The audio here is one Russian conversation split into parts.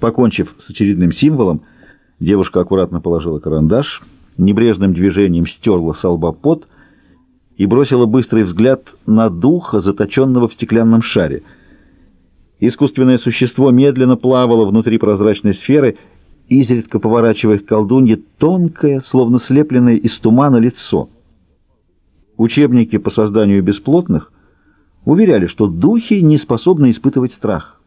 Покончив с очередным символом, девушка аккуратно положила карандаш, небрежным движением стерла с лба пот и бросила быстрый взгляд на духа, заточенного в стеклянном шаре. Искусственное существо медленно плавало внутри прозрачной сферы, изредка поворачивая к колдунье тонкое, словно слепленное из тумана лицо. Учебники по созданию бесплотных уверяли, что духи не способны испытывать страх.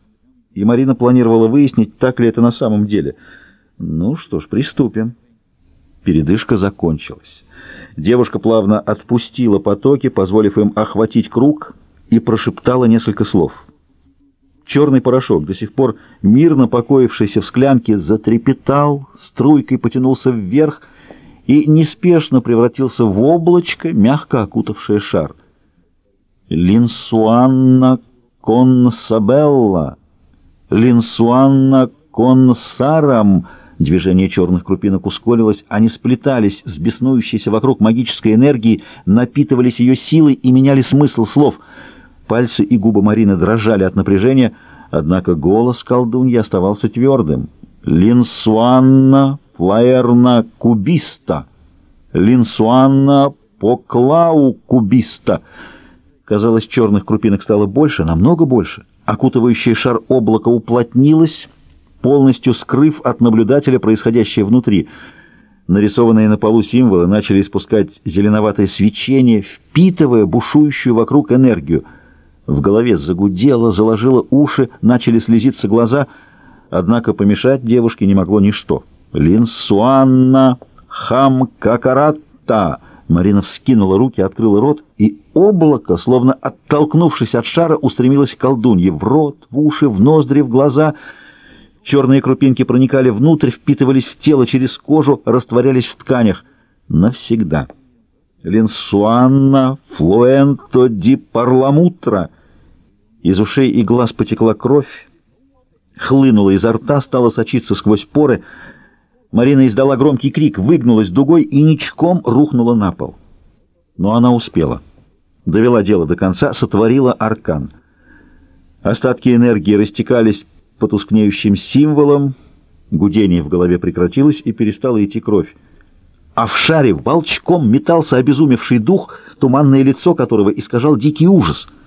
И Марина планировала выяснить, так ли это на самом деле. Ну что ж, приступим. Передышка закончилась. Девушка плавно отпустила потоки, позволив им охватить круг, и прошептала несколько слов. Черный порошок, до сих пор мирно покоившийся в склянке, затрепетал, струйкой потянулся вверх и неспешно превратился в облачко, мягко окутавшее шар. «Линсуанна консабелла! Линсуанна консарам!» Движение черных крупинок ускорилось, они сплетались с беснующейся вокруг магической энергией, напитывались ее силой и меняли смысл слов. Пальцы и губы Марины дрожали от напряжения, однако голос колдуньи оставался твердым. «Линсуанна флаерна кубиста! Линсуанна поклау кубиста!» Казалось, черных крупинок стало больше, намного больше. Окутывающий шар облака уплотнилось, полностью скрыв от наблюдателя происходящее внутри. Нарисованные на полу символы начали испускать зеленоватое свечение, впитывая бушующую вокруг энергию. В голове загудело, заложило уши, начали слезиться глаза, однако помешать девушке не могло ничто. «Линсуанна хам какаратта!» Марина вскинула руки, открыла рот, и облако, словно оттолкнувшись от шара, устремилось к колдунье в рот, в уши, в ноздри, в глаза — Черные крупинки проникали внутрь, впитывались в тело через кожу, растворялись в тканях. Навсегда. Линсуанна флуэнто ди парламутра. Из ушей и глаз потекла кровь, хлынула изо рта, стала сочиться сквозь поры. Марина издала громкий крик, выгнулась дугой и ничком рухнула на пол. Но она успела. Довела дело до конца, сотворила аркан. Остатки энергии растекались потускнеющим символом, гудение в голове прекратилось и перестала идти кровь. А в шаре волчком метался обезумевший дух, туманное лицо которого искажал дикий ужас —